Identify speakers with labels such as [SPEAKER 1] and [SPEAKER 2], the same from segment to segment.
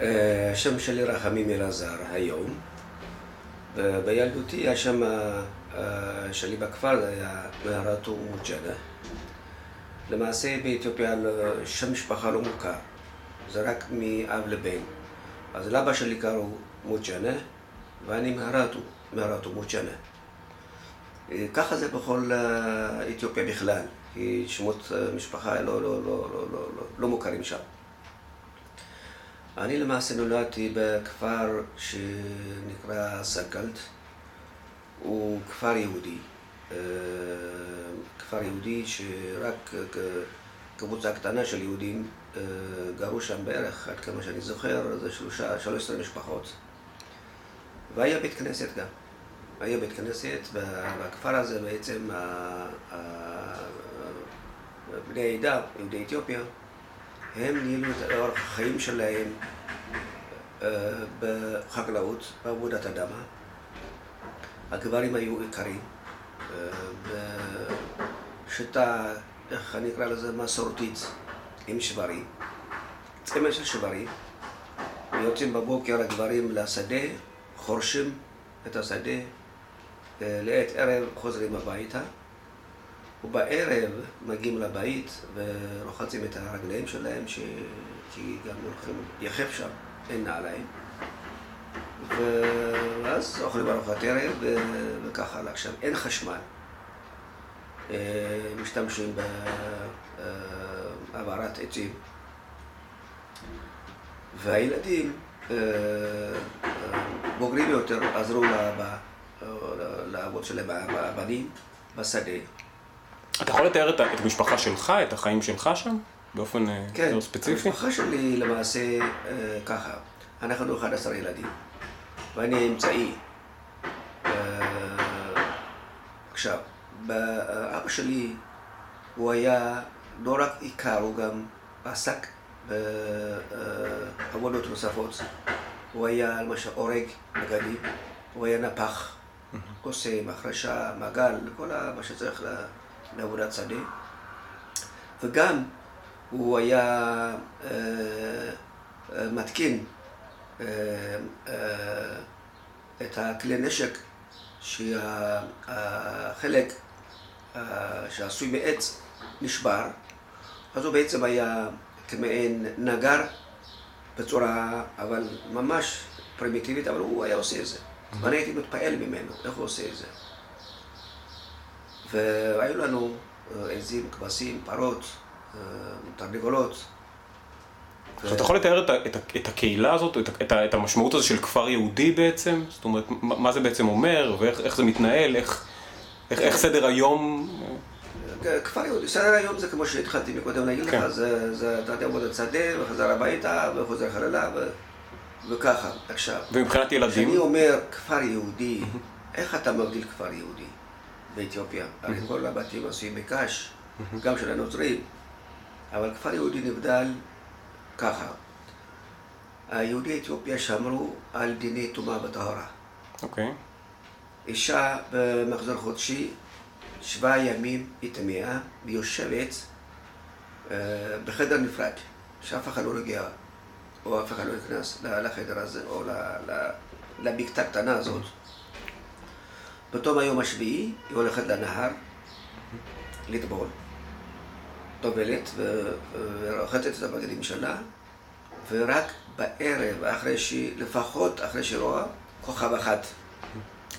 [SPEAKER 1] אה, השם שלי רחמים אלעזר היום. בילדותי השם אה, שלי בכפר היה מהרטו מוג'נה. למעשה באתיופיה שם משפחה לא מוכר, זה רק מאב לבן. אז לאבא שלי קראו מוג'נה ואני מהרטו, מהרטו מוג'נה. אה, ככה זה בכל אתיופיה בכלל, כי שמות משפחה לא, לא, לא, לא, לא, לא מוכרים שם. אני למעשה נולדתי בכפר שנקרא סגלט, הוא כפר יהודי. אה, כפר יהודי שרק קבוצה קטנה של יהודים אה, גרו שם בערך, עד כמה שאני זוכר, זה שלושה, שלוש עשרה משפחות. והיה בית כנסת גם. היה בית כנסת, בכפר הזה בעצם בני העדה, יהודי אתיופיה, הם ניהלו את אורח החיים שלהם אה, בחקלאות, בעבודת אדמה. הגברים היו עיקרים. אה, בשיטה, איך אני אקרא לזה, מסורתית, עם שברים. צמא של שברים. יוצאים בבוקר הגברים לשדה, חורשים את השדה, אה, לעת ערב חוזרים הביתה. ובערב מגיעים לבית ורוחצים את הרגליים שלהם, ש... כי גם הולכים יחף שם, אין נעליים. ואז אוכלים ארוחת ערב וככה הלאה. עכשיו, אין חשמל. אה, משתמשים בהעברת עצים. והילדים אה, בוגרים יותר עזרו לאבות שלהם, הבנים, בשדה.
[SPEAKER 2] אתה יכול לתאר את, המשפחה שלך, את החיים שלך שם, באופן אה,
[SPEAKER 1] כן,
[SPEAKER 2] יותר ספציפי?
[SPEAKER 1] כן, המשפחה שלי למעשה אה, ככה, אנחנו 11 ילדים, ואני אמצעי. אה, עכשיו, אבא שלי, הוא היה לא רק עיקר, הוא גם עסק בעבודות נוספות. הוא היה למשל הורג בגדים, הוא היה נפח, קוסם, החרשה, מעגל, כל מה שצריך לעבודת שדה, וגם הוא היה מתקין אה, אה, את הכלי נשק שהחלק אה, שעשוי מעץ נשבר, אז הוא בעצם היה כמעין נגר בצורה, אבל ממש פרימיטיבית, אבל הוא היה עושה את זה. ואני הייתי מתפעל ממנו, איך הוא עושה את זה. והיו לנו אה, עזים, כבשים, פרות, אה, תרנגולות.
[SPEAKER 2] עכשיו, אתה יכול לתאר את, את, את הקהילה הזאת, את, את המשמעות הזו של כפר יהודי בעצם? זאת אומרת, מה זה בעצם אומר, ואיך זה מתנהל, איך, איך, איך סדר היום...
[SPEAKER 1] אה, כפר יהודי, סדר היום זה כמו שהתחלתי מקודם להגיד לך, כן. זה, זה, אתה יודע, עבודת שדה, וחזר הביתה, וחוזר חללה, ו, וככה. עכשיו,
[SPEAKER 2] ומבחינת ילדים?
[SPEAKER 1] כשאני אומר כפר יהודי, איך אתה מבדיל כפר יהודי? באתיופיה. הרי כל הבתים עשויים מקש, גם של הנוצרים. אבל כפר יהודי נבדל ככה. היהודי אתיופיה שמרו על דיני טומאה וטהרה.
[SPEAKER 2] אוקיי.
[SPEAKER 1] אישה במחזור חודשי, שבעה ימים היא טמאה, והיא יושבת אה, בחדר נפרד, שאף אחד לא נוגע, או אף אחד לא נכנס לחדר הזה, או לבקתה הקטנה הזאת. בתום היום השביעי היא הולכת לנהר לטבול, טובלת ורוחצת את הבגדים שלה, ורק בערב, אחרי שהיא, לפחות אחרי שהיא רואה, כוכב אחד.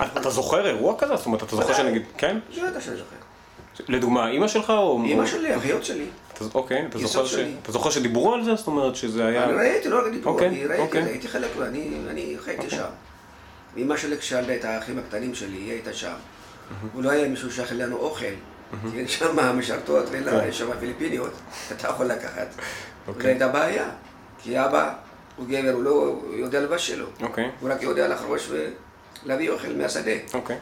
[SPEAKER 2] אתה זוכר אירוע כזה? זאת אומרת, אתה זוכר שנגיד, כן?
[SPEAKER 1] בטח שאני זוכר.
[SPEAKER 2] לדוגמה, אימא שלך או...
[SPEAKER 1] אימא שלי, אחיות שלי.
[SPEAKER 2] אוקיי, אתה זוכר שדיברו על זה? זאת אומרת שזה היה...
[SPEAKER 1] אני ראיתי, לא רק דיברו, אוקיי, אני ראיתי, אוקיי. הייתי חלק, אני חייתי שם. ואמא שלי כשאלדה את האחים הקטנים שלי, היא הייתה שם. הוא לא היה מישהו שאכל לנו אוכל. כי שם המשרתות, ויש כן. שם פיליפיניות, אתה יכול לקחת. והייתה בעיה, כי אבא הוא גבר, הוא לא יודע לבשל לו.
[SPEAKER 2] אוקיי.
[SPEAKER 1] הוא רק יודע לחרוש ולהביא אוכל מהשדה.
[SPEAKER 2] אוקיי.